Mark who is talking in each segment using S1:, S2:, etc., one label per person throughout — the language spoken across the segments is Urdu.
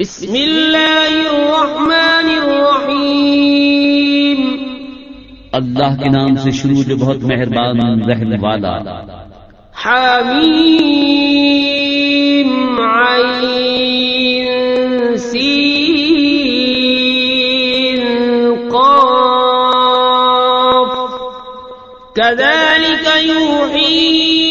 S1: بسم اللہ الرحمن الرحیم
S2: اللہ کے نام سے شروع جو بہت مہربان رہنے والا
S1: حمیم عین سین قاف كذلك نکوی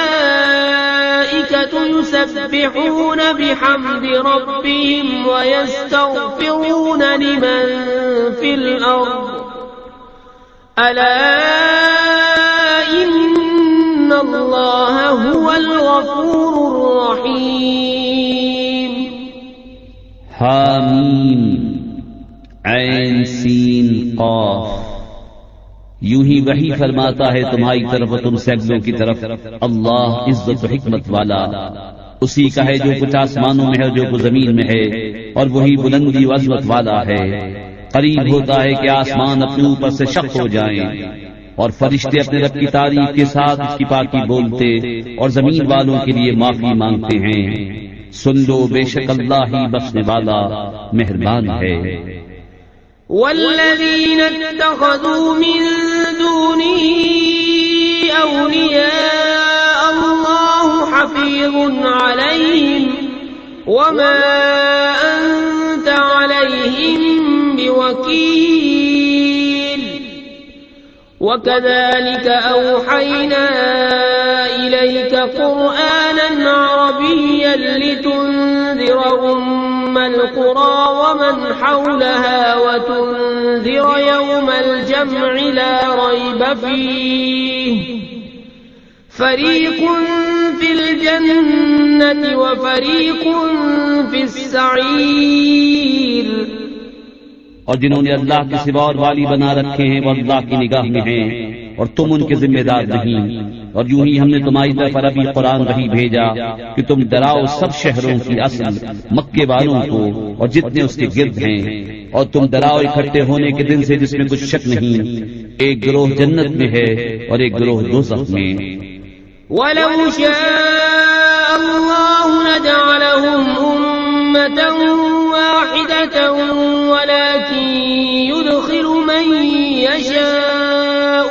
S1: يسبحون بحمد ربهم ويستغفرون لمن في الأرض ألا إن الله هو الغفور الرحيم
S2: حامين عين سين قاف یوں ہی وہی فرماتا ہے تمہاری طرف اور تم سیگزوں کی طرف اللہ عزت و حکمت والا اسی کا ہے جو کچھ آسمانوں میں ہے ہے جو کچھ زمین میں اور وہی بلندی و والا ہے قریب ہوتا ہے کہ آسمان اپنے اوپر سے شک ہو جائیں اور فرشتے اپنے رب کی تاریخ کے ساتھ اس کی پاکی بولتے اور زمین والوں کے لیے معافی مانگتے ہیں سن لو بے شک اللہ ہی بخشنے والا مہربان ہے
S1: والذين اتخذوا من دونه أولياء الله حفيظ عليهم وما أنت عليهم بوكيل وكذلك أوحينا إليك قرآنا عربيا لتنذر أمه أم القرى ومن حولها وتنذر يوم الجمع لا ريب فيه فريق في الجنة وفريق في السعير
S2: اور جنہوں نے اللہ کے سوا اور والی بنا رکھے ہیں وہ اللہ کی نگاہ میں ہیں اور تم ان کے ذمہ دار نہیں اور یوں ہی ہم نے تمہاری طرف عربی قرآن وہی بھیجا کہ تم ڈراؤ سب شہروں کی اصل مکے والوں کو اور جتنے اس کے گرد ہیں اور تم ڈراؤ اکٹھے ہونے کے دن سے جس میں کچھ شک نہیں ایک گروہ جنت میں ہے اور ایک گروہ دوزخ میں
S1: ولكن يدخل من يشاء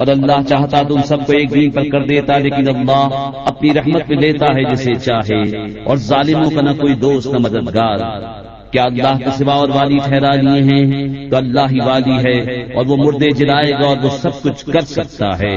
S2: اور اللہ چاہتا تم سب کو ایک دن پر کر دیتا لیکن اللہ اپنی رحمت میں لیتا ہے جسے چاہے اور ظالموں کا نہ کوئی دوست نہ مددگار کیا اللہ کے سوا اور والی ٹھہرا لیے ہیں تو اللہ ہی والی ہے اور وہ مردے جلائے گا اور وہ سب کچھ کر سکتا ہے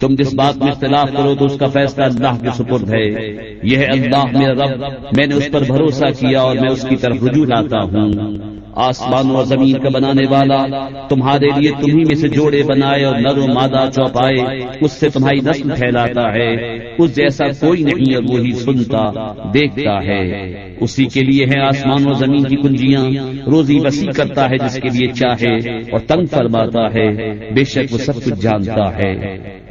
S2: تم جس بات میں اختلاف کرو تو اس کا فیصلہ اللہ کے سپرد ہے یہ اللہ میرا رب میں نے اس پر بھروسہ کیا اور میں اس کی طرف رجوع لاتا ہوں آسمان اور زمین کا بنانے والا تمہارے لیے تمہیں میں سے جوڑے بنائے اور نر و مادہ چوپائے اس سے تمہاری نسل پھیلاتا ہے اس جیسا کوئی نہیں اور وہی سنتا دیکھتا ہے اسی کے لیے ہے آسمان اور زمین کی کنجیاں روزی بسی کرتا ہے جس کے لیے چاہے اور تنگ فرماتا ہے بے شک وہ سب کچھ جانتا ہے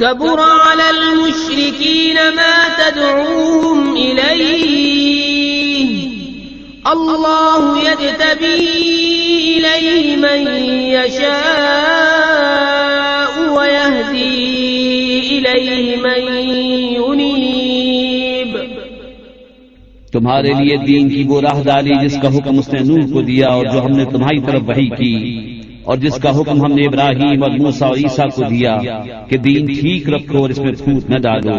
S1: كبر على المشركين ما تدعوهم إليه الله يجتبي إليه من يشاء ويهدي إليه من ينيب
S2: تمہارے لیے دین کی وہ راہ راہداری جس کا حکم اس نے نور کو دیا اور جو ہم نے تمہاری طرف وحی کی اور جس کا حکم ہم نے ابراہیم اور موسا اور عیسیٰ کو دیا کہ دین ٹھیک رکھو اور اس میں پھوٹ نہ ڈالو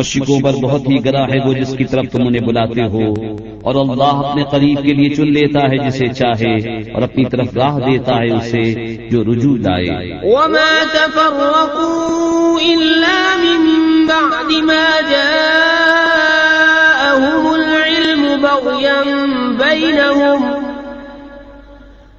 S2: مشکوں پر بہت ہی گرا ہے وہ جس کی طرف تم انہیں بلاتے ہو اور اللہ اپنے قریب کے لیے چن لیتا ہے جسے چاہے اور اپنی طرف راہ دیتا ہے اسے جو رجوع آئے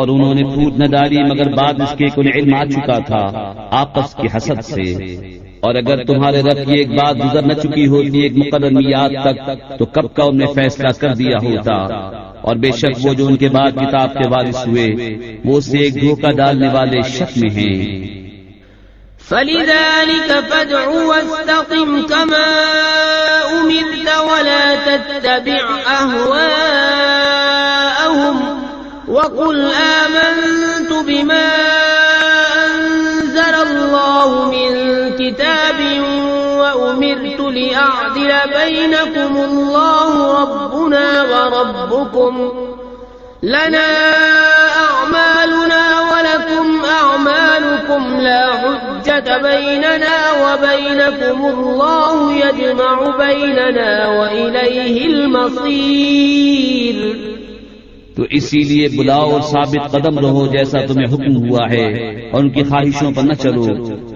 S2: اور انہوں نے پھوٹ نہ ڈالی مگر بعد اس کے کل علم آ چکا تھا آپس کی حسد سے اور اگر تمہارے رب کی ایک بات گزر نہ چکی ہوتی ایک مقرر میاد تک تو کب کا ان نے فیصلہ کر دیا ہوتا اور بے شک وہ جو ان کے بعد کتاب کے وارث ہوئے وہ اسے ایک دھوکہ ڈالنے والے شک میں ہیں
S1: فلذلك فادع واستقم كما أمرت ولا تتبع أهواءهم اللَّهُ مِنْ كِتَابٍ وَأُمِرْتُ لِأَعْدِلَ بَيْنَكُمُ اللَّهُ رَبُّنَا وَرَبُّكُمْ لَنَا أَعْمَالُنَا وَلَكُمْ أَعْمَالُكُمْ لَا حُجَّةَ بَيْنَنَا وَبَيْنَكُمُ اللَّهُ يَجْمَعُ بَيْنَنَا وَإِلَيْهِ الْمَصِيرُ
S2: تو اسی لیے بلاؤ اور ثابت قدم رہو جیسا تمہیں حکم ہوا ہے اور ان کی خواہشوں پر نہ چلو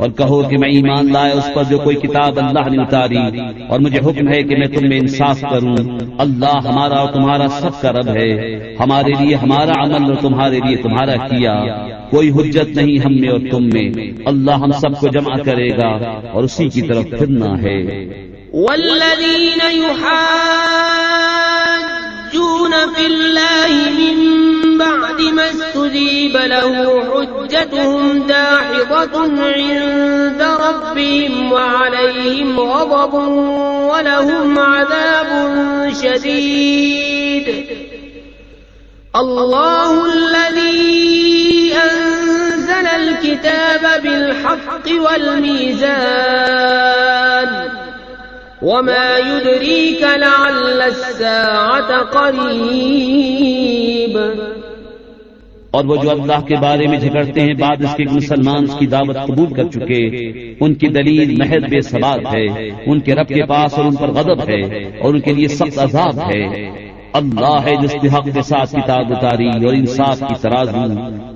S2: اور کہو کہ میں ایمان لائے اس پر جو کوئی کتاب اللہ نے اتاری اور مجھے حکم ہے کہ میں تمہیں انصاف کروں اللہ ہمارا اور تمہارا سب کا رب ہے ہمارے لیے ہمارا عمل اور تمہارے لیے تمہارا کیا کوئی حجت نہیں ہم میں اور تم میں اللہ ہم سب کو جمع کرے گا اور اسی کی طرف پھرنا ہے
S1: يحجون في الله من بعد ما استذيب له حجتهم داحضة عند ربهم وعليهم غضب ولهم عذاب شديد الله الذي أنزل الكتاب بالحق والميزان وما يدريك لعل الساعة قريب
S2: اور وہ جو اللہ کے بارے میں جھگڑتے ہیں بعد اس کے مسلمان کی دعوت قبول کر چکے ان کی دلیل محض بے سباب ہے ان کے رب کے پاس اور ان پر غضب ہے اور ان کے لیے سخت عذاب ہے اللہ ہے جس کے حق ساتھ کتاب اتاری اور انصاف کی ترازو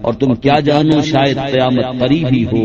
S2: اور تم کیا جانو شاید قیامت قریب ہی ہو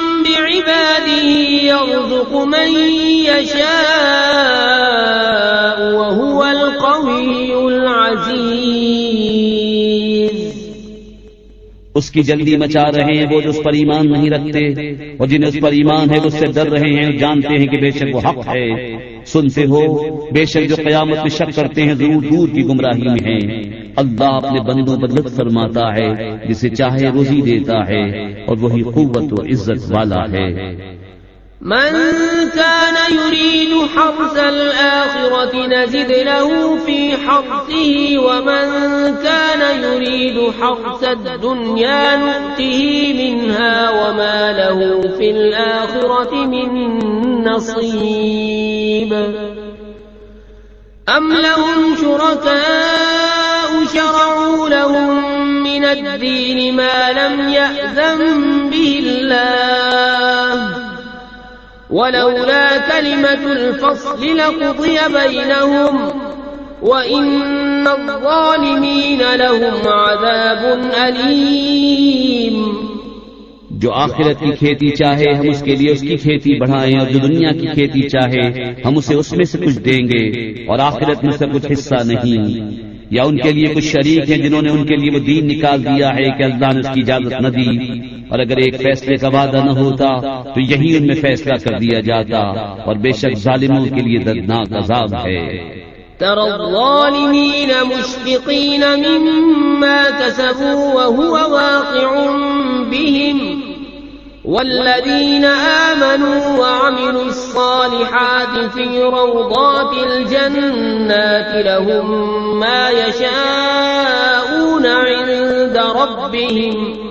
S1: العزيز
S2: اس کی جلدی مچا رہے ہیں وہ جو اس پر ایمان نہیں رکھتے اور جنہیں اس پر ایمان ہے اس سے ڈر رہے ہیں جانتے ہیں کہ بے شک وہ حق ہے سنتے ہو بے شک جو قیامت میں شک کرتے ہیں دور دور کی گمراہی میں ہیں اللہ اپنے بندوں لطف فرماتا ہے جسے چاہے روزی دیتا ہے اور وہی قوت و عزت والا ہے
S1: من كان يريد حرث الآخرة نزد له في حرثه ومن كان يريد حرث الدنيا نؤته منها وما له في الآخرة من نصيب أم لهم شركاء شرعوا لهم من الدين ما لم يأذن به الله ولولا كلمة الفصل لقضي بينهم وإن الظالمين لهم عذاب أليم
S2: جو آخرت کی کھیتی چاہے ہم اس کے لیے اس کی کھیتی بڑھائیں اور جو دنیا کی کھیتی چاہے ہم اسے اس میں سے کچھ دیں گے اور آخرت میں سے کچھ حصہ نہیں یا ان کے لیے کچھ شریک ہیں جنہوں نے ان کے لیے وہ دین نکال دیا ہے کہ اللہ نے اس کی اجازت نہ دی اور اگر ایک فیصلے کا وعدہ نہ ہوتا تو یہی ان میں فیصلہ کر دیا جاتا اور بے شک ظالموں کے لیے دردناک عذاب ہے
S1: ترى الظالمين مشفقين مما كسبوا وهو واقع بهم والذين آمنوا وعملوا الصالحات في روضات الجنات لهم ما يشاءون عند ربهم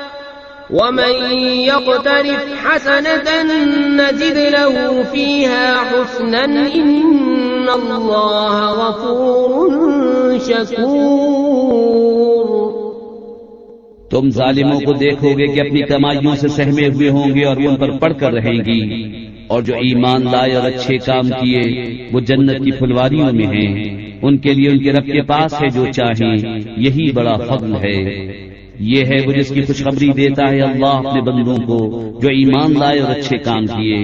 S1: ومن يقترف حسنة له فيها حسنا إن الله غفور شكور
S2: تم ظالموں کو دیکھو گے کہ اپنی کمائیوں سے سہمے ہوئے ہوں گے اور ان پر پڑھ کر رہیں گی اور جو ایمان لائے اور اچھے کام کیے وہ جنت کی فلواریوں میں ہیں ان کے لیے ان کے رب کے پاس ہے جو چاہیں یہی بڑا فضل ہے یہ ہے وہ جس کی خوشخبری دیتا ہے اللہ اپنے بندوں کو جو ایمان لائے اور اچھے کام کیے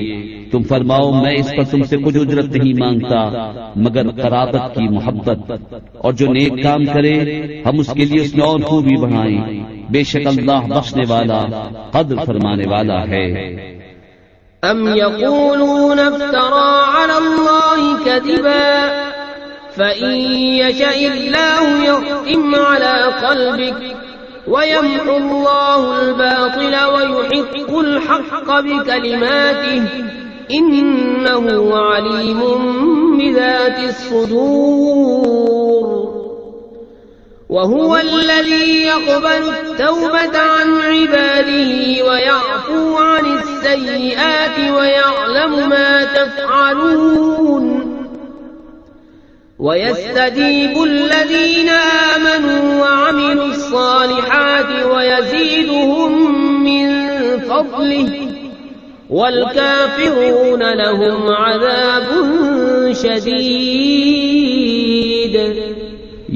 S2: تم فرماؤ میں اس پر تم سے کچھ اجرت نہیں مانگتا مگر قرابت کی محبت اور جو نیک کام کرے ہم اس کے لیے اس میں اور خوبی بڑھائیں بے شک اللہ بخشنے والا قدر فرمانے والا
S1: ہے ويمحو الله الباطل ويحق الحق بكلماته إنه عليم بذات الصدور وهو الذي يقبل التوبة عن عباده ويعفو عن السيئات ويعلم ما تفعلون ويستديب الذين آمنوا وعملوا الصالحات والكافرون لهم عذاب شديد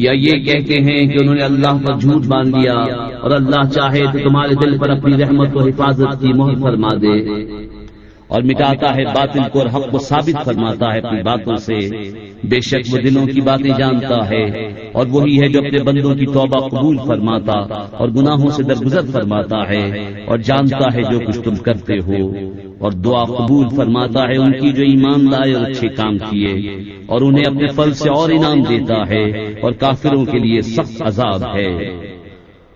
S2: یا یہ کہتے ہیں کہ انہوں نے اللہ پر جھوٹ باندھ دیا اور اللہ چاہے تو تمہارے دل پر اپنی رحمت و حفاظت کی مہر فرما دے اور مٹاتا ہے باطل کو اور حق کو ثابت فرماتا ہے اپنی باتوں سے بے شک وہ دلوں کی باتیں جانتا ہے اور وہی ہے جو اپنے بندوں کی توبہ قبول فرماتا اور گناہوں سے درگزر فرماتا ہے اور جانتا ہے جو کچھ تم کرتے ہو اور دعا قبول فرماتا ہے ان کی جو ایمان لائے اور اچھے کام کیے اور انہیں اپنے پل سے اور انعام دیتا ہے اور کافروں کے لیے سخت عذاب ہے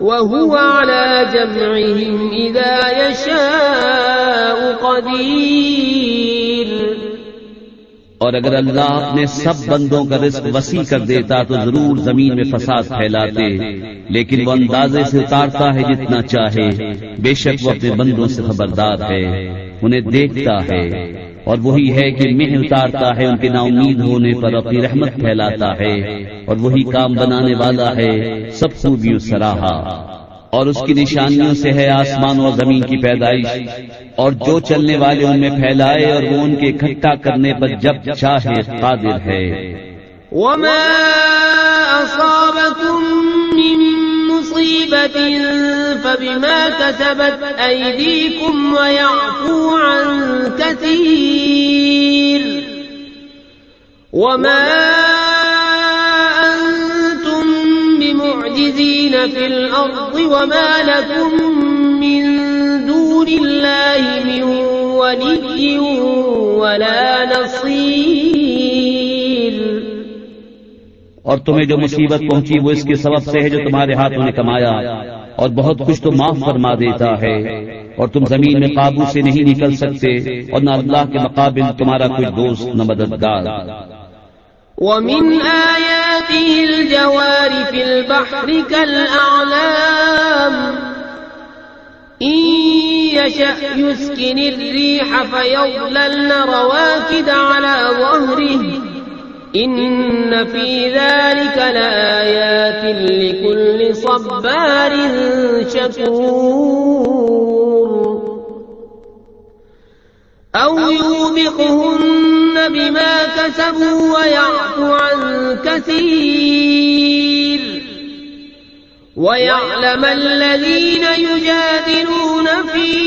S1: وهو على جمعهم إذا يشاء قدير
S2: اور اگر اللہ اپنے سب بندوں کا رزق وسیع کر دیتا تو ضرور زمین میں فساد پھیلاتے لیکن وہ اندازے سے اتارتا ہے جتنا چاہے بے شک وہ اپنے بندوں سے خبردار ہے انہیں دیکھتا ہے اور وہی ہے کہ مہ اتارتا ہے ان کے نا امید ہونے پر اپنی رحمت پھیلاتا ہے اور وہی کام بنانے والا ہے سب خوبیوں سراہا اور اس کی نشانیوں سے ہے آسمان اور زمین کی پیدائش اور جو چلنے والے ان میں پھیلائے اور وہ ان کے اکٹھا کرنے پر جب چاہے قادر ہے
S1: وما مصيبة فبما كتبت أيديكم ويعفو عن كثير وما أنتم بمعجزين في الأرض وما لكم من دون الله من ولي ولا نصير
S2: اور تمہیں جو مصیبت پہنچی وہ اس کے سبب سے ہے جو تمہارے ہاتھوں نے کمایا اور بہت کچھ تو معاف فرما دیتا ہے اور تم زمین میں قابو سے نہیں نکل سکتے اور نہ اللہ کے مقابل تمہارا کوئی دوست نہ مددگار
S1: ومن آياته الجوار في البحر كالأعلام إن يشأ يسكن الريح رواكد على ظهره ان فی ذلك لآیات لكل صبار شکور او یوبقهن بما کسبوا ویعفو عن کثیر
S2: ويعلم الذين يجادلون في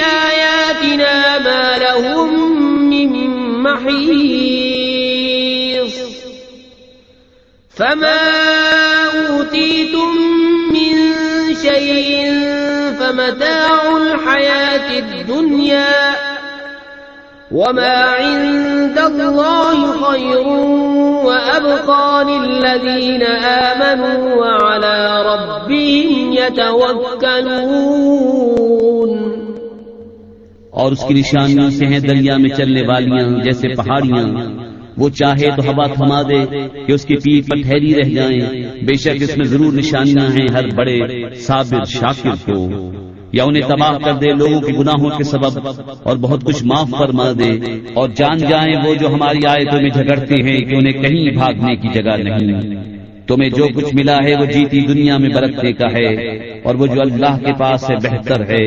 S1: آياتنا ما لهم من محيط فما أوتيتم من شيء فمتاع الحياة الدنيا وما عند الله خير وأبقى للذين آمنوا وعلى ربهم يتوكلون اور اس کی نشانیوں سے ہیں دریا میں چلنے والیاں جیسے پہاڑیاں وہ چاہے تو ہوا تھما دے کہ اس کی پیٹ
S2: پر ٹھہری رہ جائیں بے شک اس میں ضرور نشانیاں ہیں ہر بڑے شاکر کو یا انہیں تباہ کر دے لوگوں کے گناہوں کے سبب اور بہت کچھ معاف فرما دے اور جان جائیں وہ جو ہماری آئے میں جھگڑتے ہیں کہ انہیں کہیں بھاگنے کی جگہ نہیں تمہیں جو کچھ ملا ہے وہ جیتی دنیا میں برتنے کا ہے اور وہ جو اللہ کے پاس سے بہتر ہے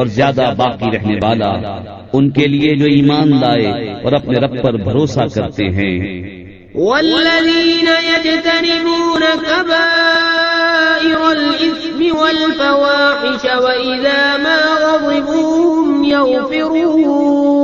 S2: اور زیادہ باقی رہنے والا ان کے لیے جو ایمان لائے اور اپنے رب پر بھروسہ کرتے ہیں
S1: والذین یجتنبون کبائر الاسم والفواحش وإذا ما غضبوهم یغفرون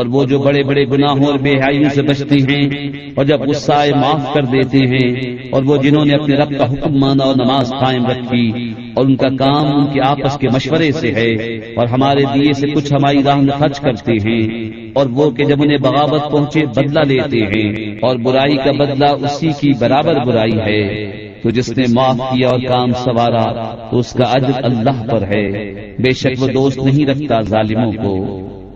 S2: اور وہ جو بڑے بڑے گناہوں اور بے گنا سے بچتے ہیں اور جب غصہ معاف کر دیتے ہیں اور وہ جنہوں نے اپنے رب کا حکم مانا اور نماز قائم رکھی اور ان ان کا کام کے کے آپس مشورے سے ہے اور ہمارے دیے سے کچھ ہماری راہ میں خرچ کرتے ہیں اور وہ کہ جب انہیں بغاوت پہنچے بدلہ لیتے ہیں اور برائی کا بدلہ اسی کی برابر برائی ہے تو جس نے معاف کیا اور کام سوارا تو اس کا عز اللہ پر ہے بے شک وہ دوست نہیں رکھتا ظالموں کو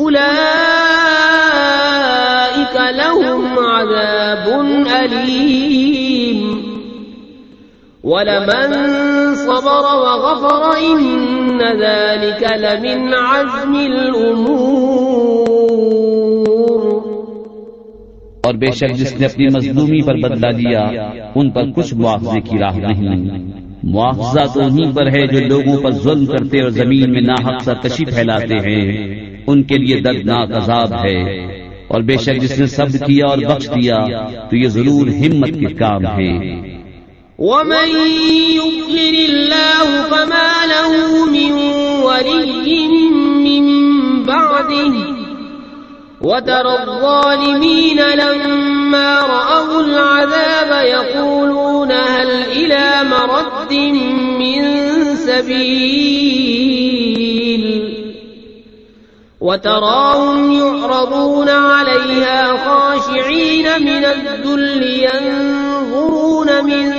S1: ولمن صبر وغفر ذلك لمن عزم الأمور
S2: اور بے شک جس نے اپنی مظلومی پر بدلا دیا ان پر کچھ معاوضے کی راہ نہیں معاوضہ تو انہیں پر ہے جو لوگوں پر ظلم کرتے اور زمین میں ناحفظہ کشی پھیلاتے ہیں ان کے لیے دردناک عذاب ہے اور بے شک جس نے سب کیا اور بخش دیا تو یہ ضرور ہمت کے کام ہے
S1: ومن يضلل الله فما له من ولي من بعده وترى الظالمين لما رأوا العذاب يقولون هل إلى مرد من سبيل وتراهم يعرضون عليها خاشعين من الذل ينظرون من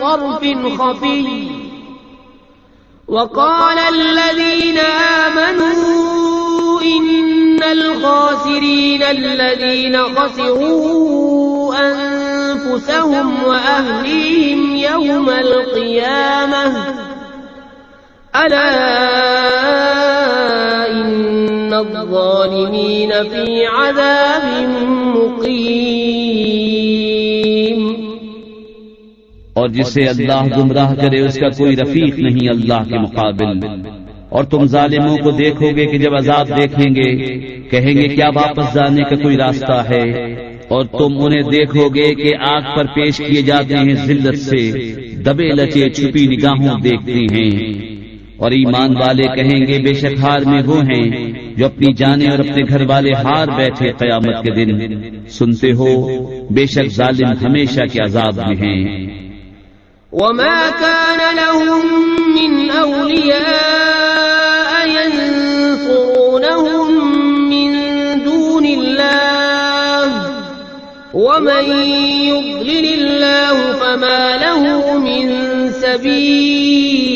S1: طرف خفي وقال الذين آمنوا إن الخاسرين الذين خسروا أنفسهم وأهليهم يوم القيامة ألا الظالمين في عذاب مقيم
S2: اور جسے اللہ گمراہ کرے اس کا کوئی رفیق نہیں اللہ کے مقابل اور تم ظالموں کو دیکھو گے کہ جب عذاب دیکھیں گے کہیں گے کیا واپس جانے کا کوئی راستہ ہے اور تم انہیں دیکھو گے کہ آگ پر پیش کیے جاتے ہیں ذلت سے دبے لچے چھپی نگاہوں دیکھتے ہیں اور ایمان والے کہیں گے بے شکار میں وہ ہیں جو اپنی جانے اور اپنے گھر والے ہار بیٹھے قیامت کے دن سنتے ہو بے شک ظالم ہمیشہ کے عذاب میں ہیں
S1: وما كان لهم من أولياء ينصرونهم من دون الله ومن يضلل الله فما له من سبيل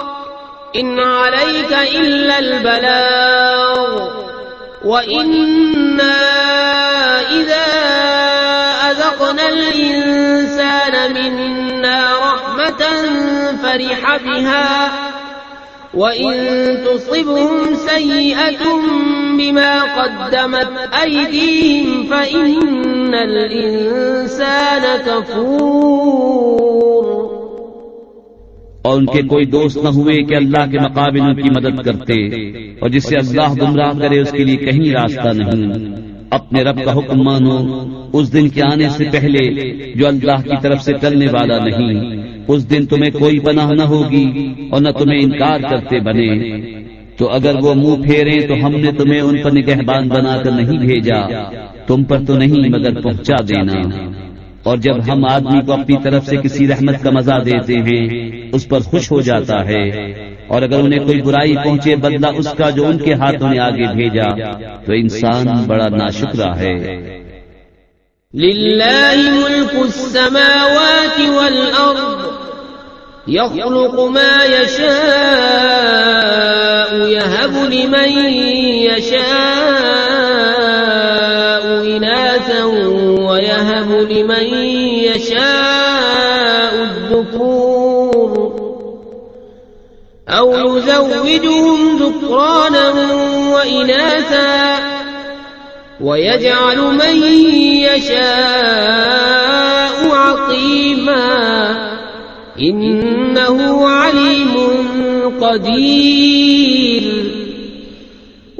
S1: ان عليك الا البلاغ وإنا إذا أذقنا الإنسان منا رحمة فرح بها وإن تصبهم سيئة بما قدمت أيديهم فإن الإنسان كفور
S2: اور ان کے کوئی دوست نہ ہوئے کہ اللہ کے مقابل ان کی مدد کرتے اور جس سے اللہ گمراہ کرے اس کے لیے کہیں راستہ نہیں اپنے رب کا حکم مانو اس دن کے آنے سے پہلے جو اللہ کی طرف سے چلنے والا نہیں اس دن تمہیں کوئی پناہ نہ ہوگی اور نہ تمہیں انکار کرتے بنے تو اگر وہ منہ پھیرے تو ہم نے تمہیں ان پر نگہبان بنا کر نہیں بھیجا تم پر تو نہیں مگر پہنچا دینا اور جب ہم آدمی کو اپنی طرف سے کسی رحمت کا مزہ دیتے ہیں اس پر خوش ہو جاتا ہے اور اگر انہیں کوئی برائی پہنچے بدلہ اس کا جو ان کے ہاتھوں نے آگے بھیجا تو انسان بڑا ناشکر ہے
S1: لمن يشاء الذكور أو يزوجهم ذكرانا وإناثا ويجعل من يشاء عقيما إنه عليم قدير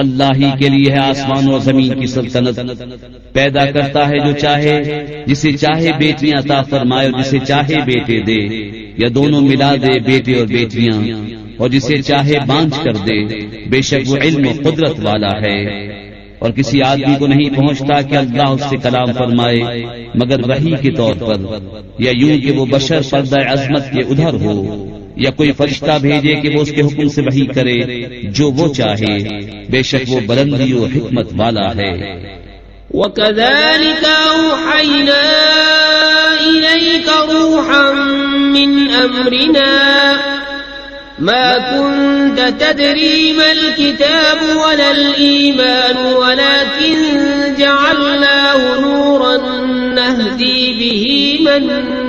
S2: اللہ ہی کے لیے ہے آسمان و زمین کی سلطنت پیدا کرتا ہے جو چاہے جسے چاہے بیٹیاں عطا فرمائے اور جسے چاہے بیٹے دے یا دونوں ملا دے بیٹے اور بیٹیاں اور جسے چاہے بانچ کر دے بے شک وہ علم و قدرت والا ہے اور کسی آدمی کو نہیں پہنچتا کہ اللہ اس سے کلام فرمائے مگر وہی کے طور پر یا یوں کہ وہ بشر پردہ عظمت کے ادھر ہو یا کوئی فرشتہ بھیجے کہ وہ اس کے حکم سے وہی کرے جو وہ چاہے بے شک وہ بلندی و حکمت والا ہے
S1: وَكَذَلِكَ أَوْحَيْنَا إِلَيْكَ رُوحًا مِّنْ أَمْرِنَا مَا كُنْتَ تَدْرِي مَا الْكِتَابُ وَلَا الْإِيمَانُ وَلَكِنْ جَعَلْنَاهُ نُورًا نَهْدِي بِهِ مَنْ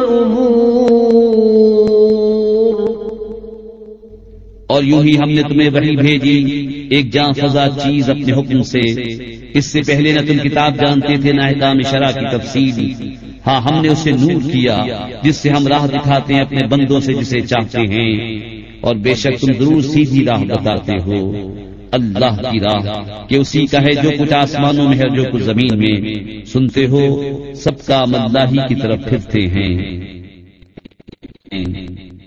S2: اور یوں ہی ہم نے تمہیں وہی بھیجی ایک جان سزا چیز اپنے حکم سے اس سے پہلے نہ تم کتاب جانتے تھے نہ احکام شرح کی تفصیل ہاں ہم نے اسے نور کیا جس سے ہم راہ دکھاتے ہیں اپنے بندوں سے جسے چاہتے ہیں اور بے شک تم ضرور سیدھی راہ بتاتے ہو اللہ کی راہ کہ اسی کا ہے جو کچھ آسمانوں میں ہے جو کچھ زمین میں سنتے ہو سب کا اللہ ہی کی طرف پھرتے ہیں